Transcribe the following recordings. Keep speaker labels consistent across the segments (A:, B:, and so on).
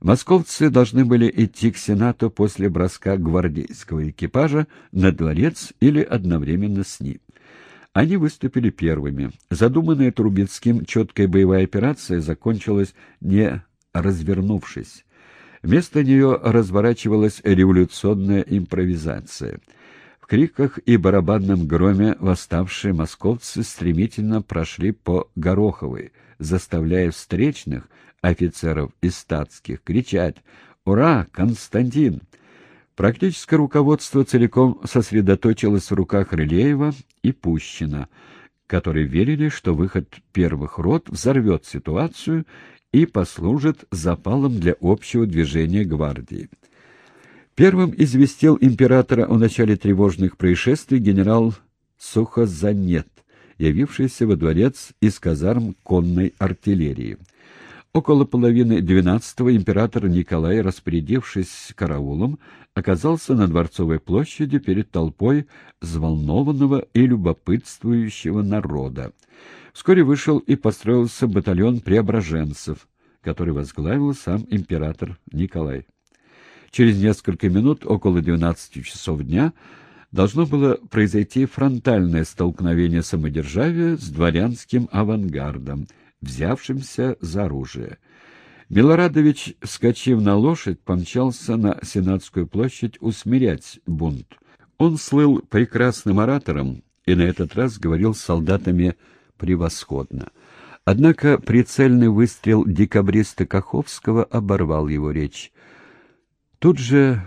A: Московцы должны были идти к Сенату после броска гвардейского экипажа на дворец или одновременно с ним. Они выступили первыми. Задуманная Трубецким четкая боевая операция закончилась не развернувшись. Вместо нее разворачивалась революционная импровизация. Криках и барабанном громе восставшие московцы стремительно прошли по Гороховой, заставляя встречных офицеров и статских кричать «Ура, Константин!». Практическое руководство целиком сосредоточилось в руках Рылеева и Пущина, которые верили, что выход первых рот взорвет ситуацию и послужит запалом для общего движения гвардии. Первым известил императора о начале тревожных происшествий генерал Сухозанет, явившийся во дворец из казарм конной артиллерии. Около половины двенадцатого император Николай, распорядившись караулом, оказался на Дворцовой площади перед толпой взволнованного и любопытствующего народа. Вскоре вышел и построился батальон преображенцев, который возглавил сам император Николай. Через несколько минут, около 12 часов дня, должно было произойти фронтальное столкновение самодержавия с дворянским авангардом, взявшимся за оружие. Милорадович, вскочив на лошадь, помчался на Сенатскую площадь усмирять бунт. Он слыл прекрасным оратором и на этот раз говорил с солдатами превосходно. Однако прицельный выстрел декабриста Каховского оборвал его речь. Тут же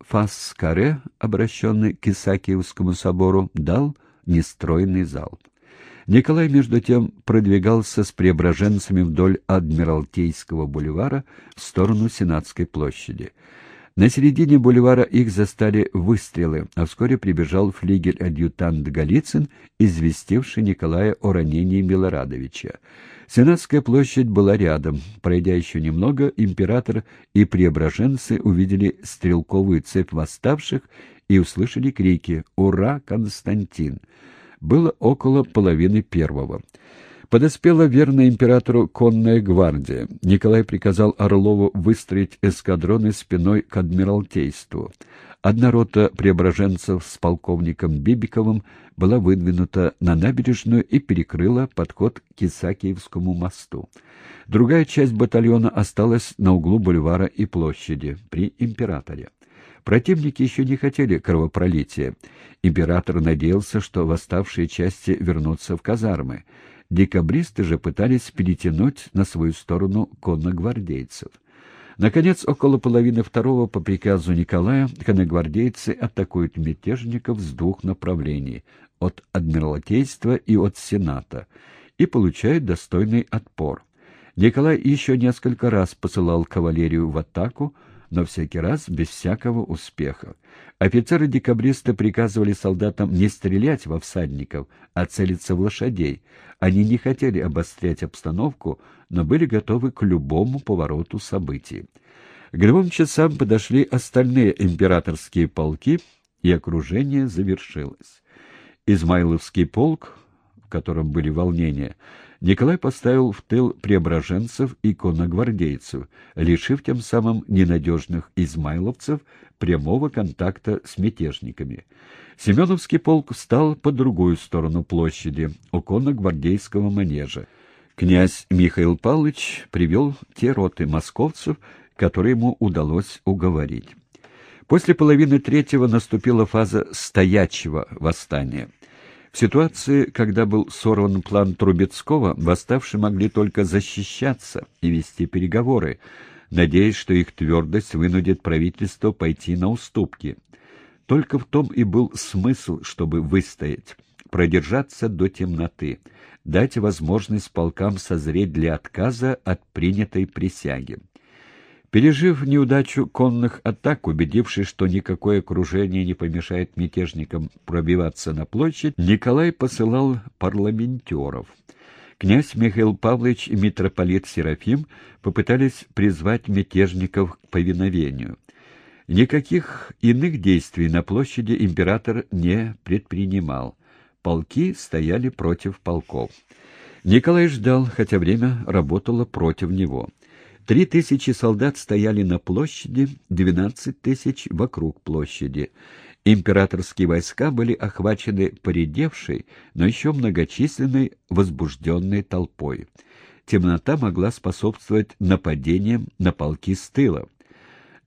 A: фас-каре, обращенный к Исаакиевскому собору, дал нестройный залп. Николай, между тем, продвигался с преображенцами вдоль Адмиралтейского бульвара в сторону Сенатской площади. На середине бульвара их застали выстрелы, а вскоре прибежал флигель-адъютант Голицын, известивший Николая о ранении Милорадовича. Сенатская площадь была рядом. Пройдя еще немного, император и преображенцы увидели стрелковую цепь восставших и услышали крики «Ура, Константин!». Было около половины первого. Подоспела верная императору конная гвардия. Николай приказал Орлову выстроить эскадроны спиной к Адмиралтейству. Одна рота преображенцев с полковником Бибиковым была выдвинута на набережную и перекрыла подход к Исаакиевскому мосту. Другая часть батальона осталась на углу бульвара и площади при императоре. Противники еще не хотели кровопролития. Император надеялся, что восставшие части вернутся в казармы. Декабристы же пытались перетянуть на свою сторону конногвардейцев. Наконец, около половины второго по приказу Николая конногвардейцы атакуют мятежников с двух направлений — от Адмиралтейства и от Сената, и получают достойный отпор. Николай еще несколько раз посылал кавалерию в атаку, но всякий раз без всякого успеха. Офицеры-декабристы приказывали солдатам не стрелять во всадников, а целиться в лошадей. Они не хотели обострять обстановку, но были готовы к любому повороту событий. К двум часам подошли остальные императорские полки, и окружение завершилось. Измайловский полк, в котором были волнения, Николай поставил в тыл преображенцев и конногвардейцев, лишив тем самым ненадежных измайловцев прямого контакта с мятежниками. Семеновский полк встал по другую сторону площади, у конногвардейского манежа. Князь Михаил Павлович привел те роты московцев, которые ему удалось уговорить. После половины третьего наступила фаза стоячего восстания. В ситуации, когда был сорван план Трубецкого, восставшие могли только защищаться и вести переговоры, надеясь, что их твердость вынудит правительство пойти на уступки. Только в том и был смысл, чтобы выстоять, продержаться до темноты, дать возможность полкам созреть для отказа от принятой присяги. Пережив неудачу конных атак, убедившись, что никакое окружение не помешает мятежникам пробиваться на площадь, Николай посылал парламентеров. Князь Михаил Павлович и митрополит Серафим попытались призвать мятежников к повиновению. Никаких иных действий на площади император не предпринимал. Полки стояли против полков. Николай ждал, хотя время работало против него. Три тысячи солдат стояли на площади, двенадцать тысяч вокруг площади. Императорские войска были охвачены поредевшей, но еще многочисленной возбужденной толпой. Темнота могла способствовать нападениям на полки с тыла.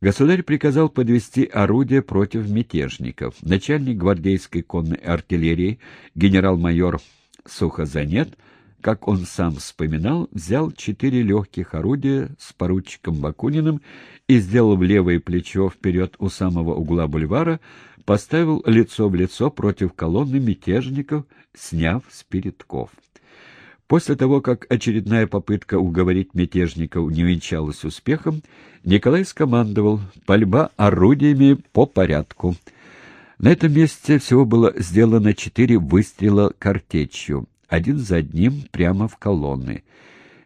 A: Государь приказал подвести орудия против мятежников. Начальник гвардейской конной артиллерии генерал-майор Сухозанет – как он сам вспоминал, взял четыре легких орудия с поручиком Бакуниным и, сделав левое плечо вперед у самого угла бульвара, поставил лицо в лицо против колонны мятежников, сняв с. После того, как очередная попытка уговорить мятежников не венчалась успехом, Николай скомандовал «пальба орудиями по порядку». На этом месте всего было сделано четыре выстрела картечью один за одним прямо в колонны.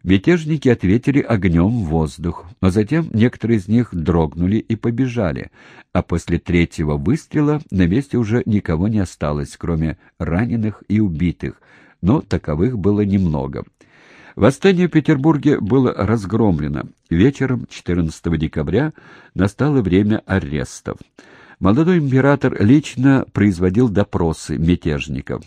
A: Мятежники ответили огнем в воздух, но затем некоторые из них дрогнули и побежали, а после третьего выстрела на месте уже никого не осталось, кроме раненых и убитых, но таковых было немного. Восстание в Петербурге было разгромлено. Вечером 14 декабря настало время арестов. Молодой император лично производил допросы мятежников.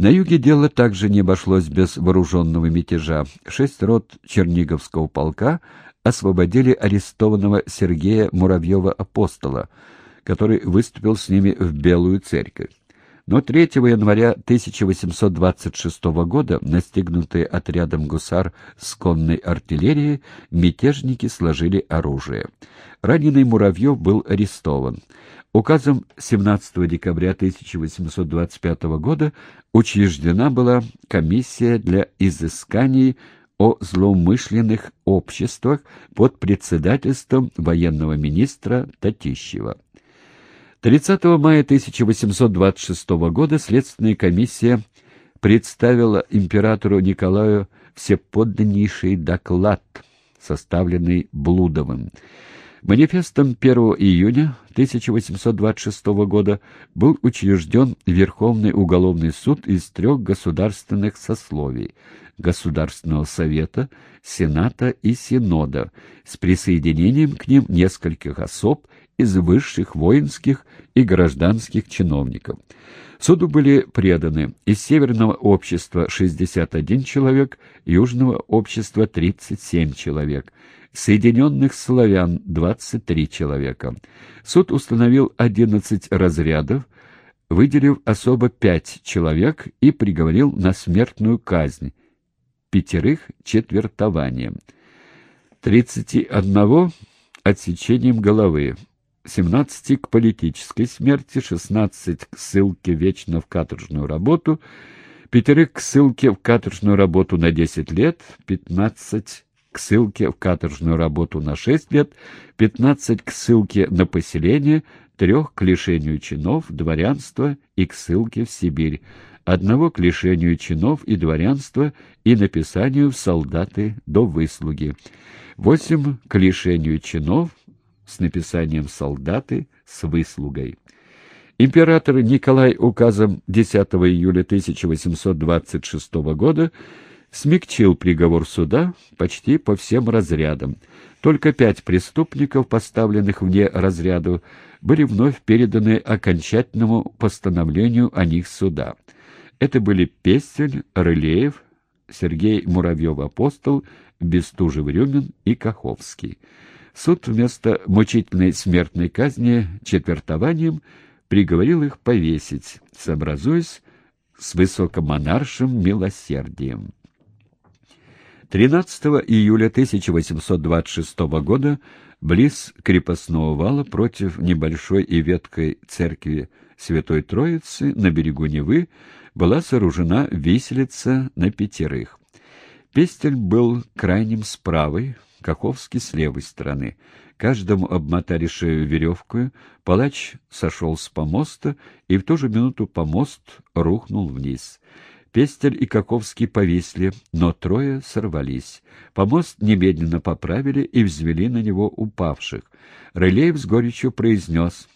A: На юге дело также не обошлось без вооруженного мятежа. Шесть рот Черниговского полка освободили арестованного Сергея Муравьева-Апостола, который выступил с ними в Белую церковь. Но 3 января 1826 года, настигнутые отрядом гусар с конной артиллерией, мятежники сложили оружие. Раненый Муравьев был арестован. Указом 17 декабря 1825 года учреждена была комиссия для изысканий о злоумышленных обществах под председательством военного министра Татищева. 30 мая 1826 года Следственная комиссия представила императору Николаю всеподданнейший доклад, составленный Блудовым. Манифестом 1 июня 1826 года был учрежден Верховный уголовный суд из трех государственных сословий – Государственного совета, Сената и Синода, с присоединением к ним нескольких особ из высших воинских и гражданских чиновников. Суду были преданы из Северного общества 61 человек, Южного общества 37 человек – Соединенных славян — 23 человека. Суд установил 11 разрядов, выделив особо пять человек и приговорил на смертную казнь, пятерых — четвертованием, 31 — отсечением головы, 17 к политической смерти, 16 к ссылке вечно в каторжную работу, пятерых к ссылке в каторжную работу на 10 лет, 15 к ссылке в каторжную работу на 6 лет, 15 к ссылке на поселение, трех к лишению чинов, дворянства и к ссылке в Сибирь, одного к лишению чинов и дворянства и написанию в солдаты до выслуги, восемь к лишению чинов с написанием солдаты с выслугой. Император Николай указом 10 июля 1826 года смягчил приговор суда почти по всем разрядам. Только пять преступников, поставленных вне разряду, были вновь переданы окончательному постановлению о них суда. Это были Пестель, Рылеев, Сергей Муравьев-Апостол, Бестужев-Рюмин и Каховский. Суд вместо мучительной смертной казни четвертованием приговорил их повесить, сообразуясь с высокомонаршим милосердием. 13 июля 1826 года близ крепостного вала против небольшой и веткой церкви Святой Троицы на берегу Невы была сооружена виселица на пятерых. Пестель был крайним с правой, Каховский с левой стороны. Каждому обмотали шею веревкою, палач сошел с помоста, и в ту же минуту помост рухнул вниз. Пестель и Каковский повисли, но трое сорвались. Помост немедленно поправили и взвели на него упавших. Рылеев с горечью произнес.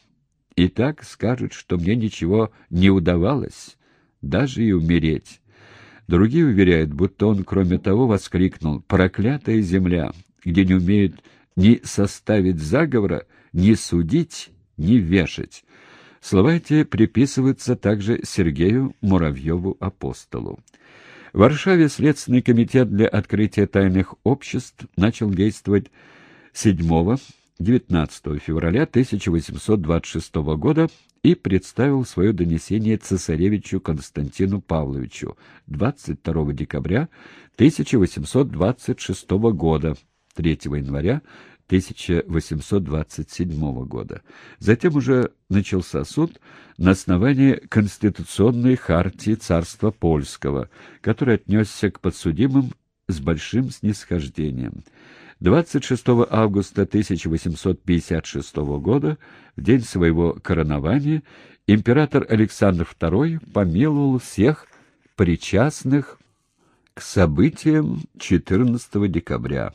A: «И так скажет, что мне ничего не удавалось, даже и умереть». Другие уверяют, будто он, кроме того, воскликнул «Проклятая земля! Где не умеют ни составить заговора, ни судить, ни вешать. Слова эти приписываются также Сергею Муравьеву-апостолу. В Варшаве Следственный комитет для открытия тайных обществ начал действовать 7-19 февраля 1826 года и представил свое донесение цесаревичу Константину Павловичу 22 декабря 1826 года, 3 января 1827 года. Затем уже начался суд на основании Конституционной хартии царства польского, который отнесся к подсудимым с большим снисхождением. 26 августа 1856 года, в день своего коронования, император Александр II помиловал всех причастных к событиям 14 декабря.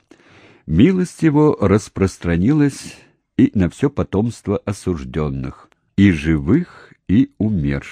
A: Милость его распространилась и на все потомство осужденных, и живых, и умерших.